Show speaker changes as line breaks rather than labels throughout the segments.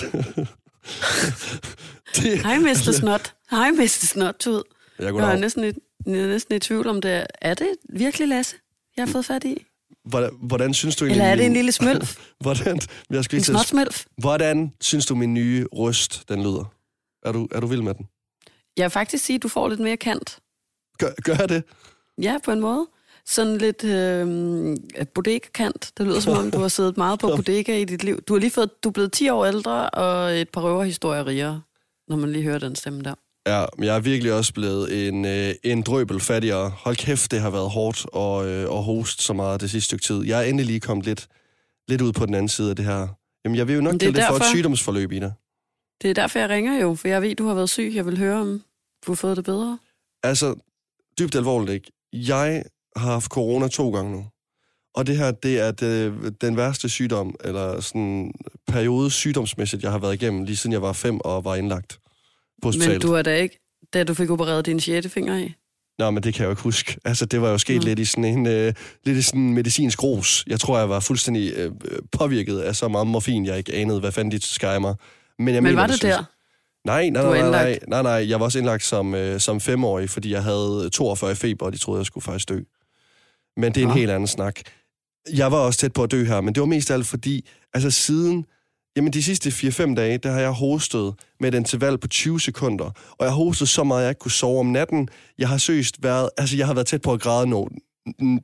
det, Hej, Mr. Snot. Hej, Mr. Snot-tud.
Ja,
jeg er næsten, i, jeg er næsten i tvivl om det. Er det virkelig Lasse, jeg har fået fat i?
Hvordan, hvordan synes du
Eller er det en lille smølf?
hvordan, jeg skal
en smølf?
Hvordan synes du, min nye røst, den lyder? Er du, er du vild med den?
Jeg vil faktisk sige, at du får lidt mere kant.
Gør, gør jeg det?
Ja, på en måde. Sådan lidt øh, bodega-kant. Det lyder som om, du har siddet meget på bodega i dit liv. Du er lige fået, du er blevet 10 år ældre og et par røverhistorier rigere, når man lige hører den stemme der.
Ja, men jeg er virkelig også blevet en, øh, en drøbel fattigere. Hold kæft, det har været hårdt og, øh, og host så meget det sidste stykke tid. Jeg er endelig lige kommet lidt, lidt ud på den anden side af det her. Jamen, jeg vil jo nok kalde det derfor, for et sygdomsforløb, Ida.
Det er derfor, jeg ringer jo, for jeg ved, du har været syg. Jeg vil høre, om du har fået det bedre.
Altså, dybt alvorligt ikke. Jeg har haft corona to gange nu. Og det her, det er det, den værste sygdom, eller sådan periode sygdomsmæssigt, jeg har været igennem, lige siden jeg var fem og var indlagt på hospitalet.
Men du er da ikke, da du fik opereret din sjette finger i?
Nå, men det kan jeg jo ikke huske. Altså, det var jo sket mm. lidt i sådan en øh, lidt i sådan medicinsk ros. Jeg tror, jeg var fuldstændig øh, påvirket af så meget morfin, jeg ikke anede, hvad fanden de skærer mig.
Men, jeg men mener, var det der?
Nej, nej, nej, nej, nej, nej, jeg var også indlagt som, øh, som femårig, fordi jeg havde 42 feber, og de troede, jeg skulle faktisk dø. Men det er en ja. helt anden snak. Jeg var også tæt på at dø her, men det var mest alt fordi, altså siden, jamen de sidste 4-5 dage, der har jeg hostet med et interval på 20 sekunder, og jeg hostet så meget, at jeg ikke kunne sove om natten. Jeg har søst været, altså jeg har været tæt på at græde no,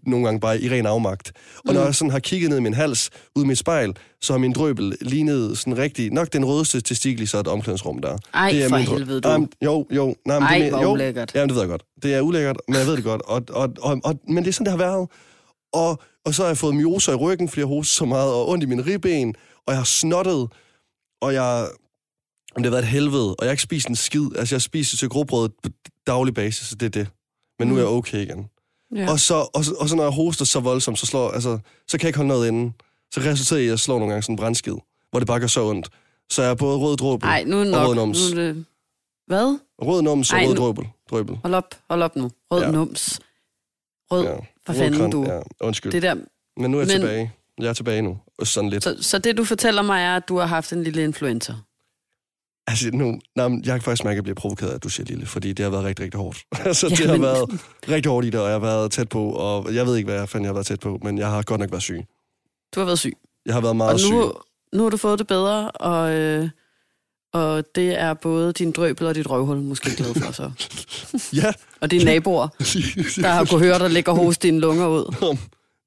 nogle gange bare i ren afmagt. Og mm. når jeg sådan har kigget ned i min hals, ud i mit spejl, så har min drøbel lignet sådan rigtig, nok den rødeste testikel i så et omklædningsrum der.
Ej,
det
er for helvede du.
Um, jo, jo.
Nej, men Ej, det, hvor jo, ulækkert.
Jamen, det ved jeg godt. Det er ulækkert, men jeg ved det godt. Og, og, og, og, men det er sådan, det har været. Og, og så har jeg fået myoser i ryggen, fordi jeg hoster så meget, og ondt i mine ribben, og jeg har snottet, og jeg... Det har været et helvede, og jeg har ikke spist en skid. Altså, jeg spiser til grobrød på daglig basis, så det er det. Men nu er jeg mm. okay igen. Ja. Og, så, og, så, og så når jeg hoster så voldsomt, så, slår, altså, så kan jeg ikke holde noget inde. Så resulterer i, at jeg slår nogle gange sådan en brændskid, hvor det bare gør så ondt. Så jeg er både rød dråbel
Ej, nu er nok, og rød nums. Nu er det... Hvad?
Rød nums og Ej, rød dråbel. drøbel.
Hold op, hold op nu. Rød ja. nums. Rød, ja. hvad fanden du?
Ja, undskyld.
Det der...
Men nu er jeg Men... tilbage. Jeg er tilbage nu. Sådan lidt.
Så, så det, du fortæller mig, er, at du har haft en lille influenza?
Altså, nu, nej, jeg kan faktisk mærke, at jeg bliver provokeret, at du siger lille, fordi det har været rigtig, rigtig hårdt. altså, det har været rigtig hårdt i det, og jeg har været tæt på, og jeg ved ikke, hvad jeg fandt, jeg har været tæt på, men jeg har godt nok været syg.
Du har været syg?
Jeg har været meget og
nu, syg. Nu har du fået det bedre, og, øh, og det er både din drøbel og dit røvhul måske glad for, så.
ja.
og dine naboer, der har kunnet høre dig ligge og hoste dine lunger ud.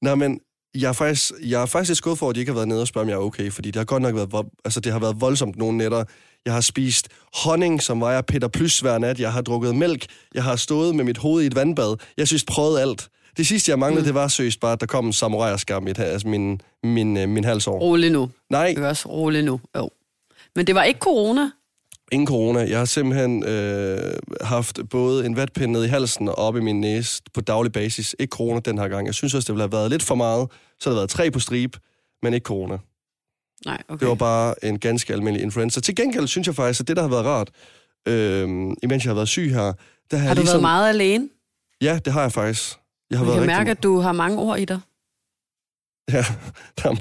Nej, men jeg er faktisk, jeg er faktisk lidt skuffet for, at de ikke har været nede og spørge, om jeg er okay, fordi det har godt nok været, altså det har været voldsomt nogle nætter. Jeg har spist honning, som var jeg Peter Plus hver nat. Jeg har drukket mælk. Jeg har stået med mit hoved i et vandbad. Jeg synes, prøvet alt. Det sidste, jeg manglede, mm. det var søst bare, at der kom en samurai og skar mit, altså min, min, min, min hals over.
Rolig nu.
Nej.
Det er også rolig nu. Jo. Men det var ikke corona?
Ingen corona. Jeg har simpelthen øh, haft både en vatpinde ned i halsen og op i min næse på daglig basis. Ikke corona den her gang. Jeg synes også, det ville have været lidt for meget. Så har der været tre på strip, men ikke corona.
Nej, okay.
Det var bare en ganske almindelig influenza. Til gengæld synes jeg faktisk, at det, der har været rart, øh, imens jeg har været syg her... Der
har, har du
ligesom...
været meget alene?
Ja, det har jeg faktisk. Jeg
har
jeg
været kan mærke, at du har mange ord i dig.
Ja,
der...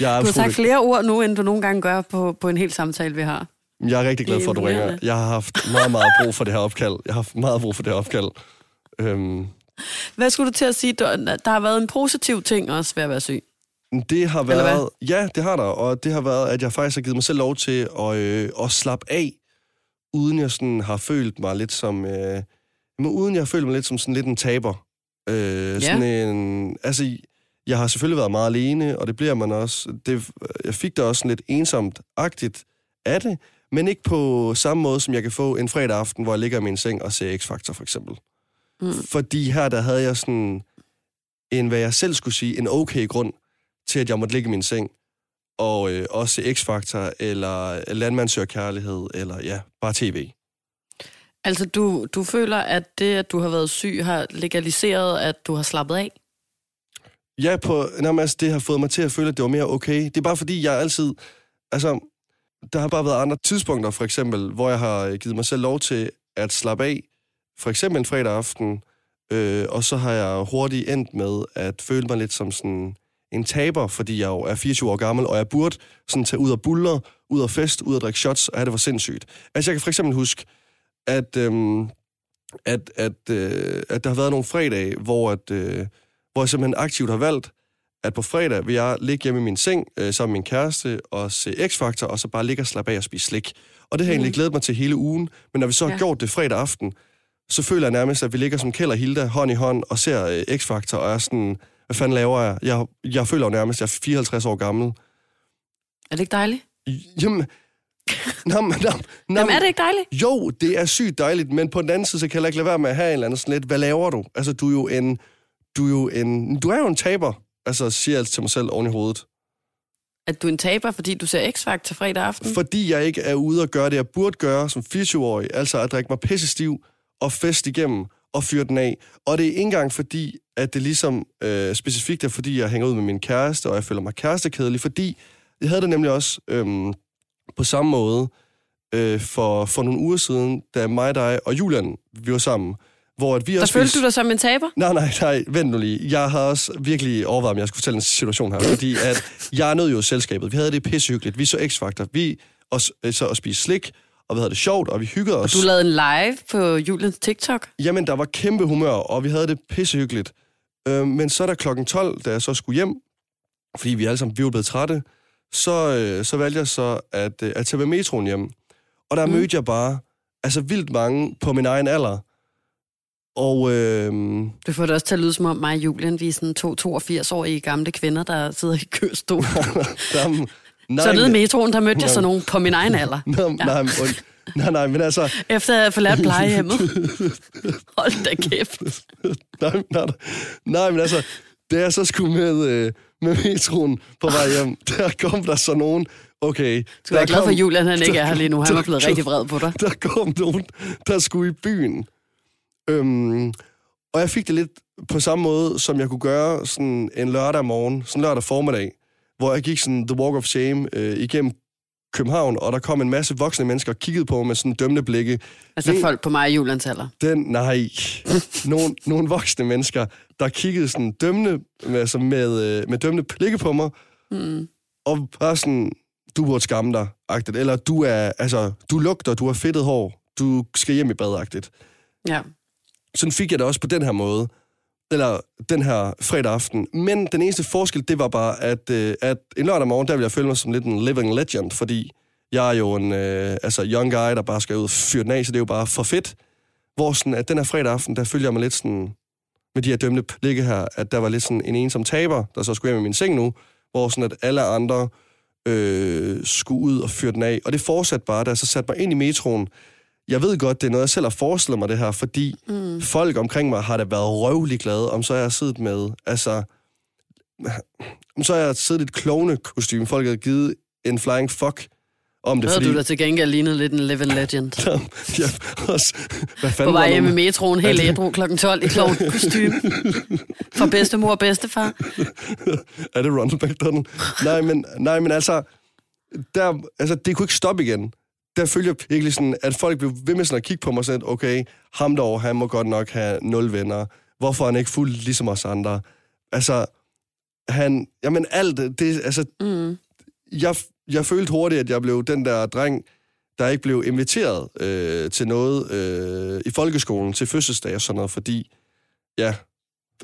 jeg du har sagt flere ord nu, end du nogle gange gør på, på en hel samtale, vi har.
Jeg er rigtig glad for, at du ringer. Jeg har haft meget, meget brug for det her opkald. Jeg har haft meget brug for det her opkald. Øhm...
Hvad skulle du til at sige? Der har været en positiv ting også ved at være syg.
Det har været... Ja, det har der. Og det har været, at jeg faktisk har givet mig selv lov til at, øh, at slappe af, uden jeg sådan har følt mig lidt som... Øh, uden jeg har følt mig lidt som sådan lidt en taber. Øh, ja. sådan en, altså, jeg har selvfølgelig været meget alene, og det bliver man også. Det, jeg fik da også sådan lidt ensomt-agtigt af det, men ikke på samme måde, som jeg kan få en fredag aften, hvor jeg ligger i min seng og ser X-Factor, for eksempel. Mm. Fordi her, der havde jeg sådan en, hvad jeg selv skulle sige, en okay grund til, at jeg måtte ligge i min seng og øh, også X-Factor, eller Landmand søger kærlighed, eller ja, bare tv.
Altså, du, du føler, at det, at du har været syg, har legaliseret, at du har slappet af?
Ja, på, nærmest det har fået mig til at føle, at det var mere okay. Det er bare fordi, jeg altid... Altså, der har bare været andre tidspunkter, for eksempel, hvor jeg har øh, givet mig selv lov til at slappe af. For eksempel en fredag aften, øh, og så har jeg hurtigt endt med at føle mig lidt som sådan en taber, fordi jeg jo er 24 år gammel, og jeg burde sådan tage ud og buller, ud og fest, ud og drikke shots, og have det for sindssygt. Altså, jeg kan for eksempel huske, at, øhm, at, at, øh, at der har været nogle fredage, hvor, at, øh, hvor jeg simpelthen aktivt har valgt, at på fredag vil jeg ligge hjemme i min seng øh, sammen med min kæreste og se X-Factor, og så bare ligge og slappe af og spise slik. Og det har jeg mm. egentlig glædet mig til hele ugen, men når vi så har ja. gjort det fredag aften, så føler jeg nærmest, at vi ligger som Kjell og Hilda hånd i hånd og ser øh, X-Factor, og er sådan, hvad fanden laver jeg? jeg? Jeg føler jo nærmest, at jeg er 54 år gammel.
Er det ikke dejligt?
Jamen,
men, nå, nå, Jamen, er det ikke dejligt?
Jo, det er sygt dejligt, men på den anden side, så kan jeg ikke lade være med at have en eller anden sådan lidt, hvad laver du? Altså, du er jo en, du er jo en, du er jo en taber, altså, siger jeg til mig selv oven i hovedet.
At du er en taber, fordi du ser X-Factor fredag aften?
Fordi jeg ikke er ude og gøre det, jeg burde gøre som 24-årig, altså at drikke mig pisse stiv og fest igennem og fyre den af. Og det er ikke engang fordi, at det ligesom øh, specifikt er, fordi jeg hænger ud med min kæreste, og jeg føler mig kærestekædelig, fordi jeg havde det nemlig også øhm, på samme måde øh, for, for nogle uger siden, da mig, dig og Julian, vi var sammen. Hvor at vi
der følte du dig som en taber?
Nej, nej, nej, vent nu lige. Jeg har også virkelig overvejet, om jeg skulle fortælle en situation her, fordi at jeg nød jo selskabet. Vi havde det pissehyggeligt. Vi så X-Factor. Vi også, så at spise slik, og vi havde det sjovt, og vi hyggede os.
Og du lavede en live på Julians TikTok?
Jamen, der var kæmpe humør, og vi havde det pissehyggeligt. Øh, men så er der klokken 12, da jeg så skulle hjem, fordi vi alle sammen vi var blevet trætte, så, øh, så valgte jeg så at, øh, at tage med metroen hjem. Og der mm. mødte jeg bare altså vildt mange på min egen alder. Og, øh,
du får det også til at lyde som om mig og Julian, vi er sådan to 82-årige gamle kvinder, der sidder i kørestol. nej, så nede i metroen, der mødte jeg så nogen på min egen alder.
Nej, ja. nej, nej, nej, men altså...
Efter at have forladt plejehjemmet. Hold da kæft.
nej, nej, nej, men altså, det er så sgu med, øh, med metroen på vej hjem. Der kom der så nogen, okay...
Du er glad for, Julian han ikke er her lige nu. Han er blevet rigtig vred på dig.
Der kom nogen, der skulle i byen. Øhm, og jeg fik det lidt på samme måde, som jeg kunne gøre sådan en lørdag morgen, sådan en lørdag formiddag, hvor jeg gik sådan The Walk of Shame øh, igennem København, og der kom en masse voksne mennesker og kiggede på mig med sådan dømmende blikke.
Altså den, folk på mig i Julians alder?
Den, nej. nogle, nogle voksne mennesker, der kiggede sådan dømmende, altså med, øh, med dømmende blikke på mig, mm. og bare sådan, du burde skamme dig, agtigt. Eller du er, altså, du lugter, du har fedtet hår, du skal hjem i bad, agtigt.
Ja.
Sådan fik jeg det også på den her måde eller den her fredag aften. Men den eneste forskel, det var bare, at, øh, at en lørdag morgen, der ville jeg føle mig som lidt en living legend, fordi jeg er jo en øh, altså young guy, der bare skal ud og fyre den af, så det er jo bare for fedt. Hvor sådan, at den her fredag aften, der følger jeg mig lidt sådan, med de her dømte ligge her, at der var lidt sådan en ensom taber, der så skulle hjem i min seng nu, hvor sådan, at alle andre øh, skulle ud og fyre den af. Og det fortsatte bare, da jeg så satte mig ind i metroen, jeg ved godt, det er noget, jeg selv har forestillet mig det her, fordi mm. folk omkring mig har da været røvlig glade, om så jeg har siddet med, altså, så har jeg siddet i et klovne kostume. Folk har givet en flying fuck om det.
Havde fordi... du da til gengæld lignet lidt en living legend?
ja, også. Hvad fanden
På vej hjemme i metroen, helt ædru kl. 12 i klovn kostume. For bedstemor og bedstefar.
er det Ronald McDonald? nej, men, nej, men altså, der, altså, det kunne ikke stoppe igen der følger virkelig sådan, at folk blev ved med sådan at kigge på mig sådan, okay, ham derovre, han må godt nok have nul venner. Hvorfor er han ikke fuld ligesom os andre? Altså, han, jamen alt, det, altså, mm. jeg, jeg følte hurtigt, at jeg blev den der dreng, der ikke blev inviteret øh, til noget øh, i folkeskolen, til fødselsdag og sådan noget, fordi, ja,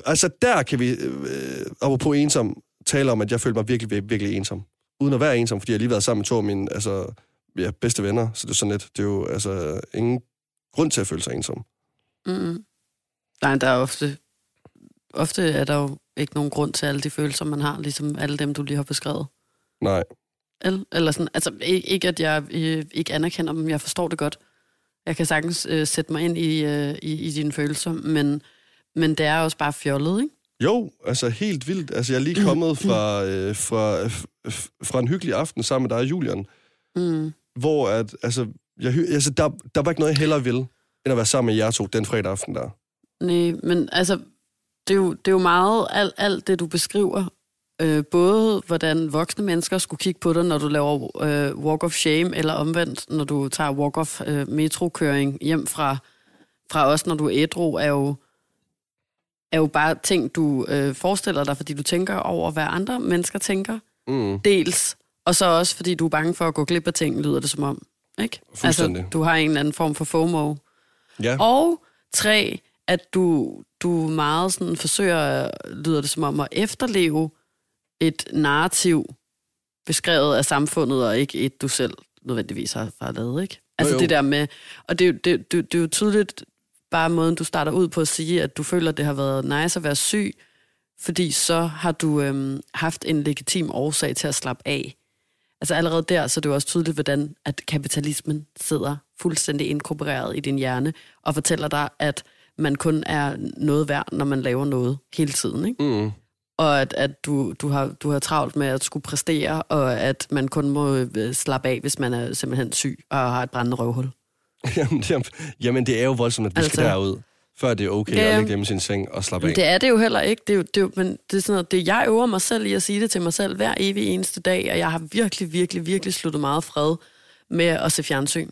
altså der kan vi, øh, på ensom, tale om, at jeg følte mig virkelig, virkelig ensom. Uden at være ensom, fordi jeg lige været sammen med to af mine, altså, ja, bedste venner, så det er sådan lidt, det er jo altså ingen grund til at føle sig ensom.
Mm. Nej, der er ofte, ofte er der jo ikke nogen grund til alle de følelser, man har, ligesom alle dem, du lige har beskrevet.
Nej.
Eller, eller sådan, altså ikke, at jeg øh, ikke anerkender dem, jeg forstår det godt. Jeg kan sagtens øh, sætte mig ind i, øh, i, i dine følelser, men, men det er også bare fjollet, ikke?
Jo, altså helt vildt. Altså jeg er lige kommet fra, øh, fra, fra en hyggelig aften sammen med dig og Julian, mm. hvor at, altså, jeg, altså der, der var ikke noget, jeg hellere vil, end at være sammen med jer to den fredag aften der.
Nej, men altså, det er jo, det er jo meget alt, alt det, du beskriver. Øh, både hvordan voksne mennesker skulle kigge på dig, når du laver øh, walk of shame, eller omvendt, når du tager walk of øh, metrokøring hjem fra, fra os, når du er ædru, er jo, er jo bare ting, du øh, forestiller dig, fordi du tænker over, hvad andre mennesker tænker. Mm. Dels, og så også, fordi du er bange for at gå glip af ting, lyder det som om. Ikke? Altså, du har en eller anden form for FOMO.
Ja.
Og tre, at du, du meget sådan forsøger, lyder det som om, at efterleve et narrativ beskrevet af samfundet, og ikke et, du selv nødvendigvis har, har lavet, ikke? Altså jo, jo. det der med, og det, det, det, det er jo tydeligt bare måden, du starter ud på at sige, at du føler, at det har været nice at være syg, fordi så har du øhm, haft en legitim årsag til at slappe af. Altså allerede der, så er det jo også tydeligt, hvordan at kapitalismen sidder fuldstændig inkorporeret i din hjerne, og fortæller dig, at man kun er noget værd, når man laver noget hele tiden. Ikke?
Mm.
Og at, at du, du, har, du har travlt med at skulle præstere, og at man kun må øh, slappe af, hvis man er simpelthen syg og har et brændende røvhul.
jamen, det, jamen, det er jo voldsomt, at vi altså, skal derud, før det er okay ja, at ligge hjemme i sin seng og slappe af.
Det er det jo heller ikke. Det er jo, det er jo, men det er sådan noget, det, jeg øver mig selv i at sige det til mig selv hver evig eneste dag, og jeg har virkelig, virkelig, virkelig sluttet meget fred med at se fjernsyn.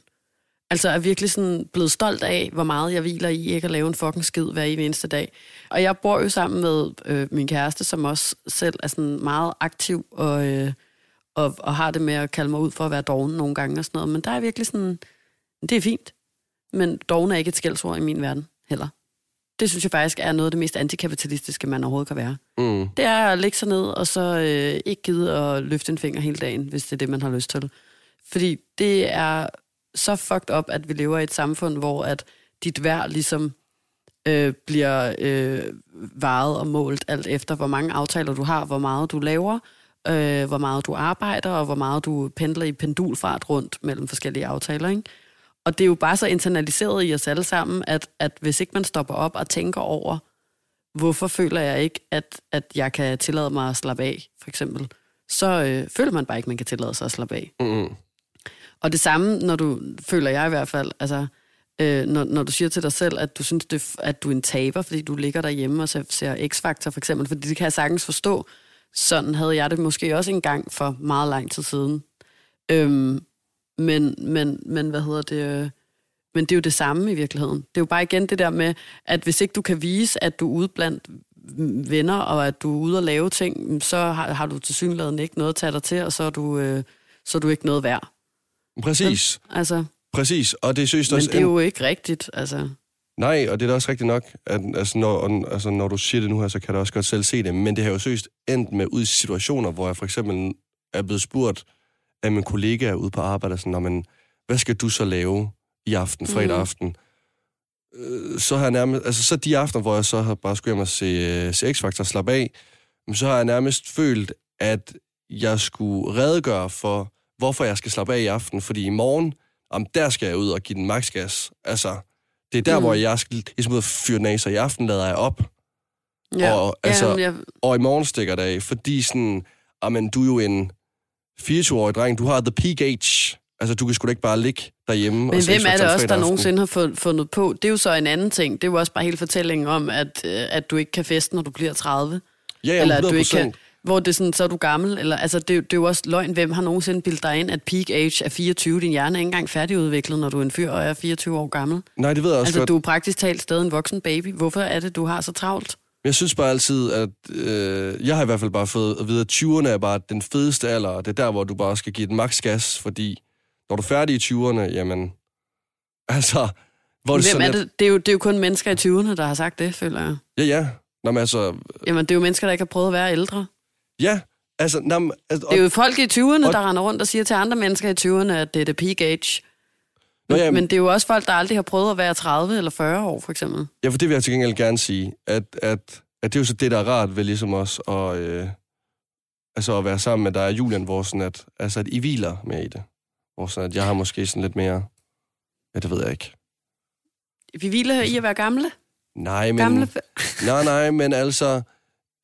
Altså er virkelig sådan blevet stolt af, hvor meget jeg hviler i ikke at lave en fucking skid hver eneste dag. Og jeg bor jo sammen med øh, min kæreste, som også selv er sådan meget aktiv og, øh, og, og har det med at kalde mig ud for at være doven nogle gange og sådan noget. Men der er virkelig sådan, det er fint. Men doven er ikke et skældsord i min verden heller. Det synes jeg faktisk er noget af det mest antikapitalistiske, man overhovedet kan være.
Mm.
Det er at lægge sig ned og så øh, ikke gide at løfte en finger hele dagen, hvis det er det, man har lyst til. Fordi det er så fucked up, at vi lever i et samfund, hvor at dit værd ligesom øh, bliver øh, varet og målt alt efter, hvor mange aftaler du har, hvor meget du laver, øh, hvor meget du arbejder, og hvor meget du pendler i pendulfart rundt mellem forskellige aftaler. Ikke? Og det er jo bare så internaliseret i os alle sammen, at, at hvis ikke man stopper op og tænker over, hvorfor føler jeg ikke, at, at jeg kan tillade mig at slappe af, for eksempel, så øh, føler man bare ikke, man kan tillade sig at slappe af.
Mm.
Og det samme, når du, føler jeg i hvert fald, altså, øh, når, når du siger til dig selv, at du synes, det, at du er en taber, fordi du ligger derhjemme og ser, ser X-Factor for eksempel, fordi det kan jeg sagtens forstå. Sådan havde jeg det måske også engang for meget lang tid siden. Øhm, men, men, men hvad hedder det... Øh, men det er jo det samme i virkeligheden. Det er jo bare igen det der med, at hvis ikke du kan vise, at du er ude blandt venner, og at du er ude og lave ting, så har, har du til synligheden ikke noget at tage dig til, og så er du, øh, så er du ikke noget værd.
Præcis.
Men, altså,
Præcis, og det synes
men
også...
det er jo ikke rigtigt, altså.
Nej, og det er da også rigtigt nok, at altså, når, altså, når du siger det nu her, så kan du også godt selv se det, men det har jo seriøst endt med ud i situationer, hvor jeg for eksempel er blevet spurgt af min kollega ude på arbejde, sådan, men hvad skal du så lave i aften, fredag mm. aften? Øh, så har jeg nærmest, altså så de aftener, hvor jeg så har bare skulle hjem og se, øh, se X-Factor slappe af, så har jeg nærmest følt, at jeg skulle redegøre for, hvorfor jeg skal slappe af i aften, fordi i morgen, om der skal jeg ud og give den maksgas. Altså, det er der, mm. hvor jeg skal ligesom fyre den af, så i aften lader jeg op.
Ja.
Og, altså,
Jamen, jeg...
og i morgen stikker det af, fordi sådan, amen, du er jo en 24-årig dreng, du har the peak age. Altså, du kan sgu da ikke bare ligge derhjemme.
Men
og
hvem er det også, der nogensinde har fundet på? Det er jo så en anden ting. Det er jo også bare hele fortællingen om, at, øh, at du ikke kan feste, når du bliver 30.
Ja, ja,
Eller at du ikke kan, hvor det er sådan, så er du gammel. Eller, altså, det, det er jo også løgn. Hvem har nogensinde bildet dig ind, at peak age er 24? Din hjerne er ikke engang færdigudviklet, når du er en fyr og er 24 år gammel.
Nej, det ved jeg også
Altså,
godt.
du er praktisk talt stadig en voksen baby. Hvorfor er det, du har så travlt?
Jeg synes bare altid, at øh, jeg har i hvert fald bare fået at vide, at 20'erne er bare den fedeste alder, og det er der, hvor du bare skal give den maks gas, fordi når du er færdig i 20'erne, jamen, altså... Hvor
Hvem
det sådan
er det? Det er, jo, det er jo kun mennesker i 20'erne, der har sagt det, føler jeg.
Ja, ja. Nå, men altså...
Jamen, det er jo mennesker, der ikke har prøvet at være ældre.
Ja, altså... Nå, altså
Det er jo folk i 20'erne,
og-
der render rundt og siger til andre mennesker i 20'erne, at det er the peak age.
Nå, ja,
Men det er jo også folk, der aldrig har prøvet at være 30 eller 40 år, for eksempel.
Ja, for det vil jeg til gengæld gerne sige, at, at, at det er jo så det, der er rart ved ligesom os, og, øh, altså at være sammen med dig og Julian, hvor sådan at, altså at I hviler mere i det. Hvor sådan at jeg har måske sådan lidt mere, ja, det ved jeg ikke.
Vi hviler i at være gamle.
Nej, men,
gamle.
nej, nej, men altså,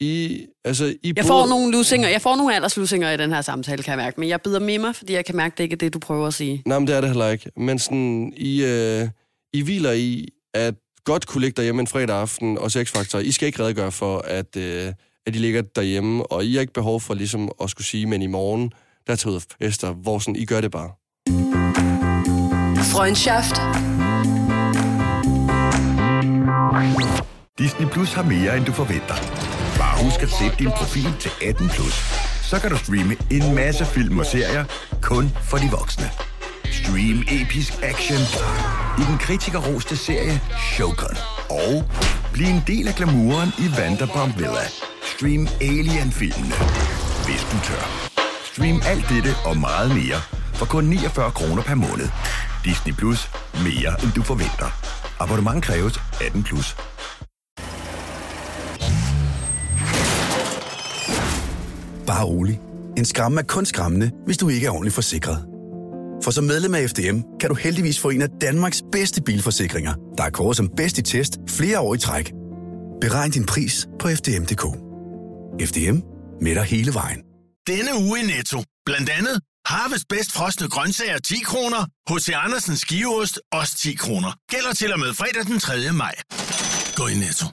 I, altså, I
Jeg
både-
får nogle lusinger, jeg får nogle alderslusinger i den her samtale, kan jeg mærke. Men jeg bider med mig, fordi jeg kan mærke, det ikke er det, du prøver at sige.
Nej, men det er det heller ikke. Men sådan, I, øh, I hviler i, at godt kunne ligge derhjemme en fredag aften og X-Factor. I skal ikke redegøre for, at, øh, at I ligger derhjemme, og I har ikke behov for ligesom at skulle sige, men i morgen, der tager ud og fester, hvor sådan, I gør det bare.
Freundschaft.
Disney Plus har mere, end du forventer. Husk at sætte din profil til 18 plus. Så kan du streame en masse film og serier kun for de voksne. Stream episk action i den kritikerroste serie Shogun. Og bliv en del af glamouren i Vanderpump Villa. Stream Alien-filmene, hvis du tør. Stream alt dette og meget mere for kun 49 kroner per måned. Disney Plus. Mere end du forventer. Abonnement kræves 18 plus.
Bare rolig. En skræmme er kun skræmmende, hvis du ikke er ordentligt forsikret. For som medlem af FDM kan du heldigvis få en af Danmarks bedste bilforsikringer, der er kåret som bedst i test flere år i træk. Beregn din pris på FDM.dk. FDM med dig hele vejen.
Denne uge i Netto. Blandt andet Harvest bedst frosne grøntsager 10 kroner. H.C. Andersens skiveost også 10 kroner. Gælder til og med fredag den 3. maj. Gå i Netto.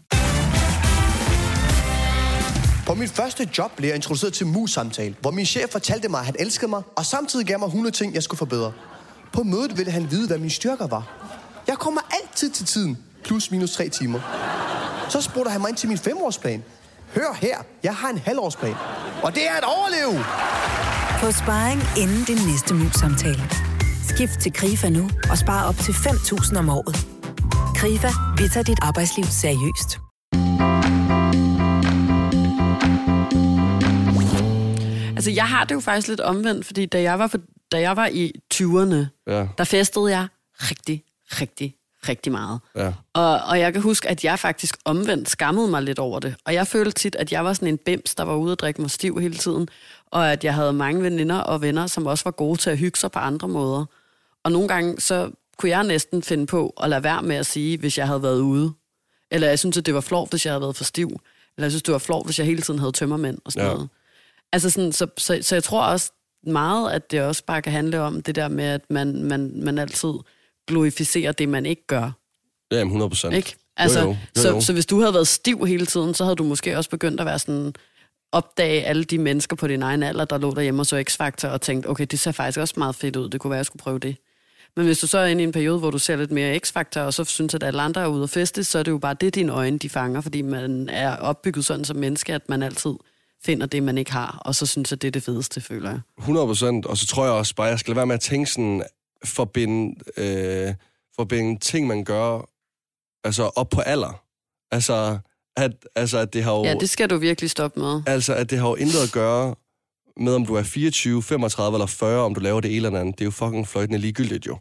På mit første job blev jeg introduceret til mus-samtale, hvor min chef fortalte mig, at han elskede mig, og samtidig gav mig 100 ting, jeg skulle forbedre. På mødet ville han vide, hvad mine styrker var. Jeg kommer altid til tiden, plus minus tre timer. Så spurgte han mig ind til min femårsplan. Hør her, jeg har en halvårsplan. Og det er at overleve!
Få sparring inden din næste mus-samtale. Skift til KRIFA nu og spar op til 5.000 om året. KRIFA, vi tager dit arbejdsliv seriøst.
Altså, jeg har det jo faktisk lidt omvendt, fordi da jeg var, for, da jeg var i 20'erne,
Ja,
der festede jeg rigtig, rigtig, rigtig meget.
ja.
Og, og jeg kan huske, at jeg faktisk omvendt skammede mig lidt over det. Og jeg følte tit, at jeg var sådan en bims, der var ude og drikke mig stiv hele tiden. Og at jeg havde mange veninder og venner, som også var gode til at hygge sig på andre måder. Og nogle gange, så kunne jeg næsten finde på at lade være med at sige, hvis jeg havde været ude. Eller jeg synes, at det var flot, hvis jeg havde været for stiv. Eller jeg synes, det var flot, hvis jeg hele tiden havde tømmermænd og sådan
Ja.
noget. Altså sådan, så, så, så jeg tror også meget, at det også bare kan handle om det der med, at man, man, man altid glorificerer det, man ikke gør.
Ja, jamen, 100 procent.
Ikke? Altså,
jo, jo. Jo,
så,
jo.
så hvis du havde været stiv hele tiden, så havde du måske også begyndt at være sådan opdage alle de mennesker på din egen alder, der lå derhjemme og så X-Factor, og tænkte, okay, det ser faktisk også meget fedt ud, det kunne være, jeg skulle prøve det. Men hvis du så er inde i en periode, hvor du ser lidt mere X-Factor, og så synes, at alle andre er ude og feste, så er det jo bare det, dine øjne de fanger, fordi man er opbygget sådan som menneske, at man altid finder det, man ikke har, og så synes jeg, det er det fedeste, føler jeg.
100 procent. Og så tror jeg også bare, jeg skal lade være med at tænke sådan, forbinde, øh, forbinde ting, man gør, altså op på alder. Altså, at, altså, at det har jo...
Ja, det skal du virkelig stoppe med.
Altså, at det har jo intet at gøre med, om du er 24, 35 eller 40, om du laver det ene eller andet. Det er jo fucking fløjtende ligegyldigt jo.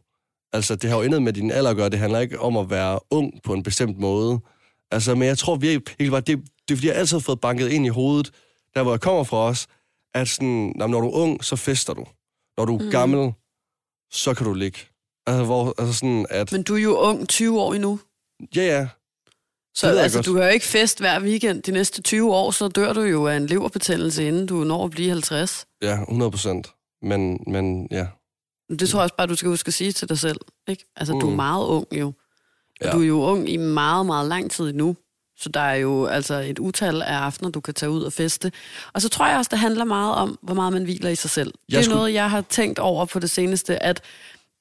Altså, det har jo intet med din alder at gøre. Det handler ikke om at være ung på en bestemt måde. Altså, men jeg tror virkelig bare, det, det er fordi, jeg altid har fået banket ind i hovedet, der hvor jeg kommer fra os, at sådan, når du er ung, så fester du. Når du er mm. gammel, så kan du ligge. Altså, hvor, altså sådan, at...
Men du er jo ung, 20 år endnu.
Ja, ja.
Så altså,
godt.
du har jo ikke fest hver weekend de næste 20 år, så dør du jo af en leverbetændelse, inden du når at blive 50.
Ja, 100 procent. Men, men ja.
Det tror jeg også bare, du skal huske at sige til dig selv. Ikke? Altså, mm. du er
Mm.
meget ung jo.
Ja.
du er jo ung i meget, meget lang tid nu. Så der er jo altså et utal af aftener, du kan tage ud og feste. Og så tror jeg også, det handler meget om, hvor meget man hviler i sig selv. Det
Jeg
er
skulle-
noget, jeg har tænkt over på det seneste, at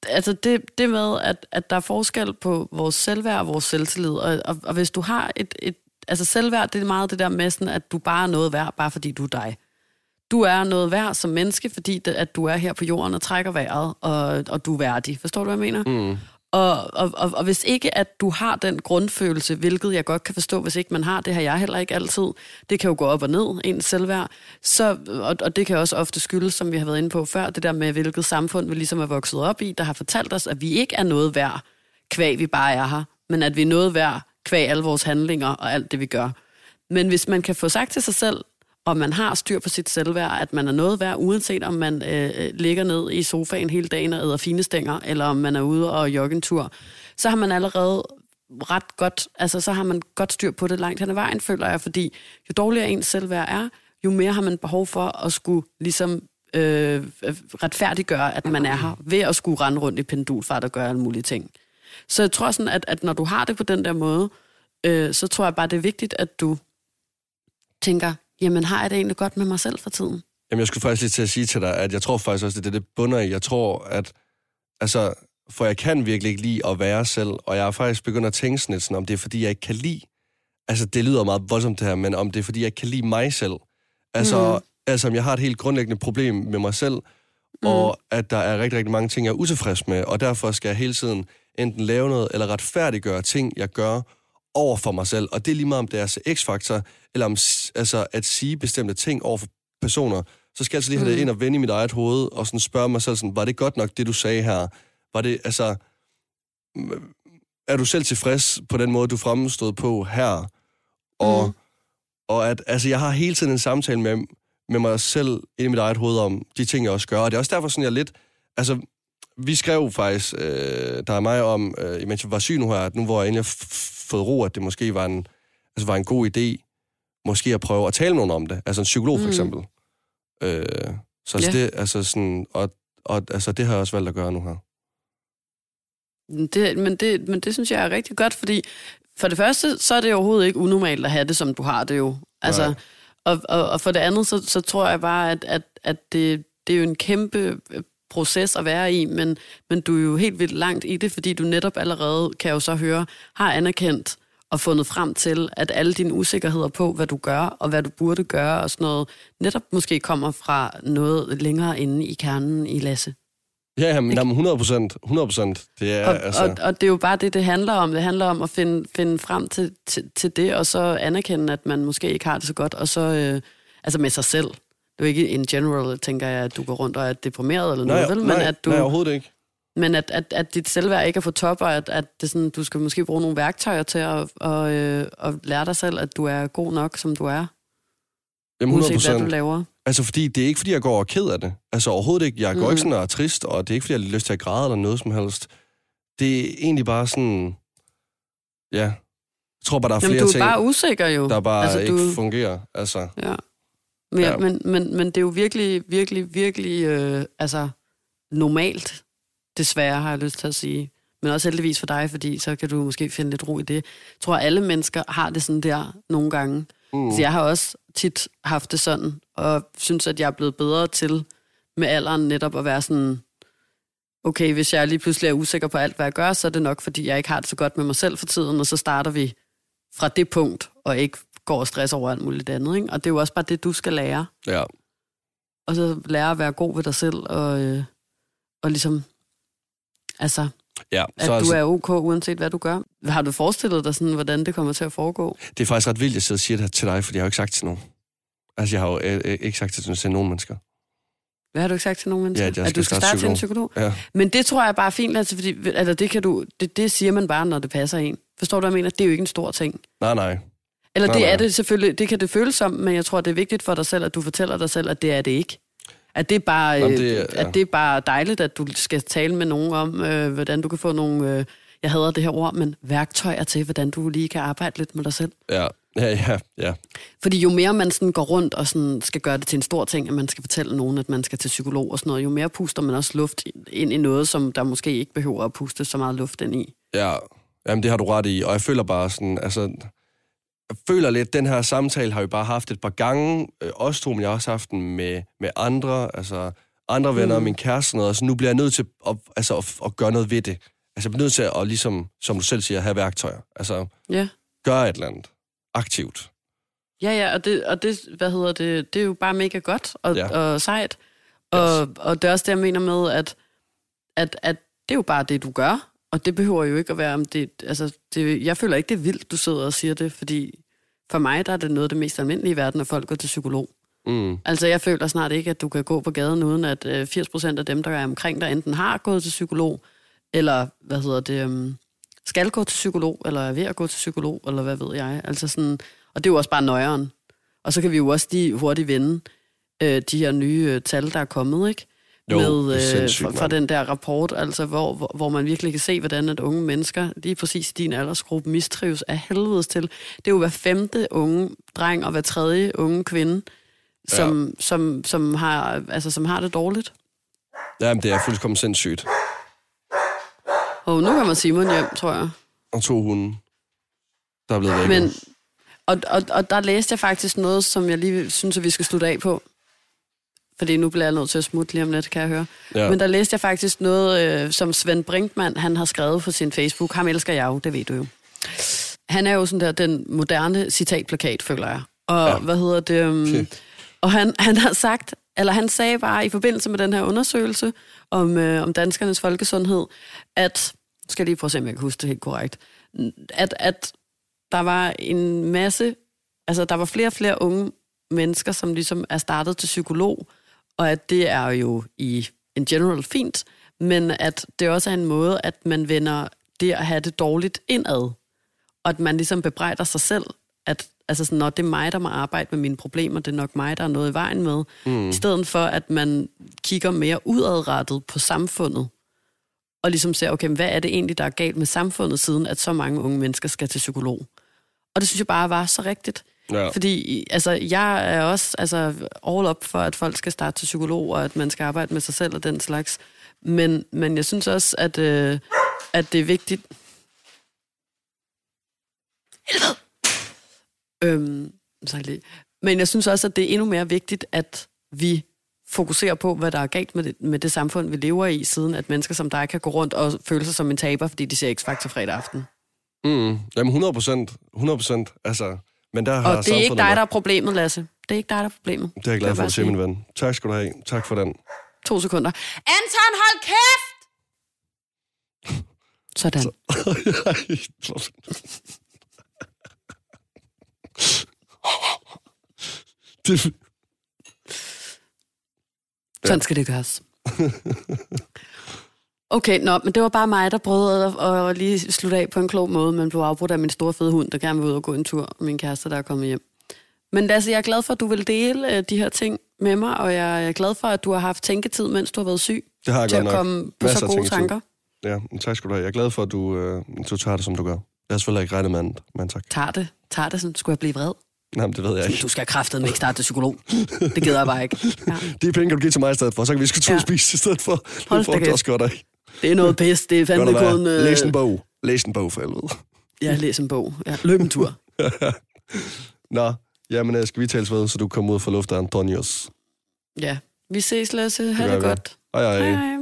altså det, det med, at, at der er forskel på vores selvværd og vores selvtillid. Og, og, og hvis du har et, et... Altså selvværd, det er meget det der med sådan, at du bare er noget værd, bare fordi du er dig. Du er noget værd som menneske, fordi det, at du er her på jorden og trækker vejret, og, og du er værdig. Forstår du, hvad jeg mener? Mm. Og, og, og, og hvis ikke, at du har den grundfølelse, hvilket jeg godt kan forstå, hvis ikke man har, det har jeg heller ikke altid, det kan jo gå op og ned, ens selvværd, så, og, og det kan også ofte skyldes, som vi har været inde på før, det der med, hvilket samfund vi ligesom er vokset op i, der har fortalt os, at vi ikke er noget værd, kvæg vi bare er her, men at vi er noget værd, kvæg alle vores handlinger og alt det, vi gør. Men hvis man kan få sagt til sig selv, og man har styr på sit selvværd, at man er noget værd, uanset om man øh, øh, ligger ned i sofaen hele dagen og æder fine stænger, eller om man er ude og jogger en tur, så har man allerede ret godt, altså så har man godt styr på det langt hen ad vejen, føler jeg, fordi jo dårligere ens selvværd er, jo mere har man behov for at skulle ligesom øh, øh, retfærdiggøre, at man er her, ved at skulle rende rundt i pendulfart og gøre alle mulige ting. Så jeg tror sådan, at, at når du har det på den der måde, øh, så tror jeg bare, det er vigtigt, at du tænker, jamen har jeg det egentlig godt med mig selv for tiden?
Jamen, jeg skulle faktisk lige til at sige til dig, at jeg tror faktisk også, det er det bunder i. Jeg tror, at altså, for jeg kan virkelig ikke lide at være selv, og jeg har faktisk begyndt at tænke sådan lidt sådan, om det er, fordi jeg ikke kan lide, altså det lyder meget voldsomt det her, men om det er, fordi jeg ikke kan lide mig selv. Altså, mm. altså om jeg har et helt grundlæggende problem med mig selv, mm. og at der er rigtig, rigtig mange ting, jeg er utilfreds med, og derfor skal jeg hele tiden enten lave noget, eller retfærdiggøre ting, jeg gør over for mig selv. Og det er lige meget om det er X-faktor, eller om altså, at sige bestemte ting over for personer, så skal jeg altså lige have mm. det ind og vende i mit eget hoved, og sådan spørge mig selv sådan, var det godt nok, det du sagde her? Var det, altså, er du selv tilfreds på den måde, du fremstod på her? Og, mm. og at, altså, jeg har hele tiden en samtale med, med mig selv ind i mit eget hoved om de ting, jeg også gør. Og det er også derfor sådan, jeg lidt, altså, vi skrev faktisk, øh, der er mig om, øh, imens jeg var syg nu her, at nu hvor jeg endelig fået ro, at det måske var en, altså var en god idé, måske at prøve at tale med nogen om det. Altså en psykolog for mm. eksempel. Øh, så altså, ja. det, altså sådan, og, og altså, det har jeg også valgt at gøre nu her.
Det, men, det, men det synes jeg er rigtig godt, fordi for det første, så er det overhovedet ikke unormalt at have det, som du har det jo. Altså, og, og, og for det andet, så, så tror jeg bare, at, at, at det, det er jo en kæmpe proces at være i, men, men du er jo helt vildt langt i det, fordi du netop allerede, kan jeg jo så høre, har anerkendt og fundet frem til, at alle dine usikkerheder på, hvad du gør, og hvad du burde gøre, og sådan noget, netop måske kommer fra noget længere inde i kernen i Lasse.
Ja, men jamen, 100 procent. 100 procent. Det er,
og, altså... og, og det er jo bare det, det handler om. Det handler om at finde, finde frem til, til, til det, og så anerkende, at man måske ikke har det så godt, og så øh, altså med sig selv. Det er ikke in general, tænker jeg, at du går rundt og er deprimeret eller noget,
nej,
vel? Men
nej,
at du,
nej, overhovedet ikke.
Men at, at, at dit selvværd ikke er for top, og at, at det sådan, du skal måske bruge nogle værktøjer til at, og, øh, at lære dig selv, at du er god nok, som du er.
Jamen 100
Uanset hvad du laver.
Altså, fordi det er ikke, fordi jeg går og ked af det. Altså, overhovedet ikke. Jeg går mm. ikke sådan og er trist, og det er ikke, fordi jeg har lyst til at græde eller noget som helst. Det er egentlig bare sådan... Ja. Jeg tror bare, der er
Jamen,
flere ting...
du er bare usikker jo.
Der bare altså, ikke du... fungerer. Altså.
Ja. Men, ja. Men, men, men det er jo virkelig, virkelig, virkelig øh, altså, normalt, desværre har jeg lyst til at sige. Men også heldigvis for dig, fordi så kan du måske finde lidt ro i det. Jeg tror, alle mennesker har det sådan der nogle gange. Mm. Så jeg har også tit haft det sådan, og synes, at jeg er blevet bedre til med alderen netop at være sådan, okay, hvis jeg lige pludselig er usikker på alt, hvad jeg gør, så er det nok, fordi jeg ikke har det så godt med mig selv for tiden, og så starter vi fra det punkt, og ikke går og stresser over alt muligt andet. Ikke? Og det er jo også bare det, du skal lære.
Ja.
Og så lære at være god ved dig selv, og, øh, og ligesom, altså,
Ja,
så at altså, du er ok, uanset hvad du gør. Har du forestillet dig, sådan, hvordan det kommer til at foregå?
Det er faktisk ret vildt, at jeg sidder og siger det til dig, for jeg har jo ikke sagt til nogen. Altså, jeg har jo øh, øh, ikke sagt det til nogen mennesker.
Hvad har du ikke sagt til nogen mennesker?
Ja, at,
at du skal starte til en psykolog?
Ja.
Men det tror jeg bare er fint, altså, fordi, altså, det, kan du, det, det siger man bare, når det passer en. Forstår du, hvad jeg mener? Det er jo ikke en stor ting.
Nej, nej.
Eller
nej,
det
nej.
er det selvfølgelig, det kan det føles som, men jeg tror, det er vigtigt for dig selv, at du fortæller dig selv, at det er det ikke. At det er bare,
Jamen, det,
øh,
ja.
at det er bare dejligt, at du skal tale med nogen om, øh, hvordan du kan få nogle, øh, jeg hader det her ord, men værktøjer til, hvordan du lige kan arbejde lidt med dig selv.
Ja, ja, ja. ja.
Fordi jo mere man sådan går rundt og sådan skal gøre det til en stor ting, at man skal fortælle nogen, at man skal til psykolog og sådan noget, jo mere puster man også luft ind i noget, som der måske ikke behøver at puste så meget luft ind i.
Ja, jamen det har du ret i, og jeg føler bare sådan, altså, jeg føler lidt, den her samtale har vi bare haft et par gange, øh, også to, men jeg har også haft den med, med andre, altså andre venner, mm. min kæreste og noget, så nu bliver jeg nødt til at, altså, at, at gøre noget ved det. Altså jeg bliver nødt til at, ligesom, som du selv siger, have værktøjer. Altså,
Ja.
gøre et eller andet. Aktivt.
Ja, ja, og det, og det, hvad hedder det, det er jo bare mega godt og,
ja.
og sejt. Og, yes. og det er også det, jeg mener med, at, at, at det er jo bare det, du gør. Og det behøver jo ikke at være, om det, altså, det, jeg føler ikke, det er vildt, du sidder og siger det, fordi for mig, der er det noget af det mest almindelige i verden, at folk går til psykolog.
Mm.
Altså, jeg føler snart ikke, at du kan gå på gaden, uden at øh, 80% af dem, der er omkring dig, enten har gået til psykolog, eller, hvad hedder det, um, skal gå til psykolog, eller er ved at gå til psykolog, eller hvad ved jeg. Altså sådan, og det er jo også bare nøjeren. Og så kan vi jo også lige hurtigt vende øh, de her nye øh, tal, der er kommet, ikke?
Jo,
med, øh, fra, fra den der rapport, altså hvor, hvor, hvor man virkelig kan se, hvordan at unge mennesker, lige præcis i din aldersgruppe, mistrives af helvedes til. Det er jo hver femte unge dreng og hver tredje unge kvinde, som, ja. som, som, har, altså, som har det dårligt.
Jamen, det er fuldkommen sindssygt.
Og nu kommer Simon hjem, tror jeg.
Og to hunde, der er blevet væk.
Men, og, og, og der læste jeg faktisk noget, som jeg lige synes, at vi skal slutte af på. Fordi nu bliver jeg nødt til at smutte lige om lidt, kan jeg høre.
Ja.
Men der læste jeg faktisk noget, øh, som Svend Brinkmann, han har skrevet på sin Facebook. Ham elsker jeg jo, det ved du jo. Han er jo sådan der den moderne citatplakat, føler jeg. Og
Ja.
hvad hedder det? Um,
Okay.
og han, han har sagt, eller han sagde bare i forbindelse med den her undersøgelse om, øh, om danskernes folkesundhed, at, skal jeg lige prøve at se, om jeg kan huske det helt korrekt, at, at der var en masse, altså der var flere og flere unge mennesker, som ligesom er startet til psykolog, og at det er jo i en general fint, men at det også er en måde, at man vender det at have det dårligt indad, og at man ligesom bebrejder sig selv, at altså sådan, når det er mig, der må arbejde med mine problemer, det er nok mig, der er noget i vejen med, mm. i stedet for, at man kigger mere udadrettet på samfundet, og ligesom ser, okay, hvad er det egentlig, der er galt med samfundet, siden at så mange unge mennesker skal til psykolog? Og det synes jeg bare var så rigtigt.
Ja.
Fordi altså, jeg er også altså, all up for, at folk skal starte til psykolog, og at man skal arbejde med sig selv og den slags. Men, men jeg synes også, at, øh, at det er vigtigt... Helvede! Øhm, så lige. Men jeg synes også, at det er endnu mere vigtigt, at vi fokuserer på, hvad der er galt med det, med det samfund, vi lever i, siden at mennesker som dig kan gå rundt og føle sig som en taber, fordi de ser X-Factor fredag aften.
Mm, jamen 100 procent. 100 procent. Altså, men der har
Og det er ikke dig, der er problemet, Lasse. Det er ikke dig, der er problemet.
Det er jeg glad for, at sige. min ven. Tak skal du have. Tak for den.
To sekunder. Anton, hold kæft! Sådan.
det,
Sådan skal det gøres. Okay, nå, men det var bare mig, der prøvede at, at lige slutte af på en klog måde, men blev afbrudt af min store fede hund, der gerne vil ud og gå en tur, og min kæreste, der er kommet hjem. Men Lasse, jeg er glad for, at du vil dele øh, de her ting med mig, og jeg er glad for, at du har haft tænketid, mens du har været syg,
det har jeg
til
godt
at
nok.
komme på
Masser
så gode
tænketid.
tanker.
Ja, tak skal du have. Jeg er glad for, at du, øh, du tager det, som du gør. Jeg har selvfølgelig ikke regnet med andet, men tak.
Tager det, tager det, sådan, skulle jeg blive vred.
Nej, men det ved jeg ikke.
Du skal kraftet ikke starte til psykolog. Det gider jeg bare ikke. Ja.
De penge kan du give til mig i stedet for, så kan vi skal ja.
Ja.
spise i stedet for.
Hold
det får
da
godt.
Det er noget pis, det er
Godt
fandme
være.
kun... Øh,
Læs en bog. Læs en bog for helvede.
Ja, læs en bog. Ja, løb en tur.
Nå, jamen øh, skal vi tales ved, så du kommer ud for luft af Antonius.
Ja, vi ses, Lasse. Ha' det
vi.
godt.
Hej hej.
Hej, hej.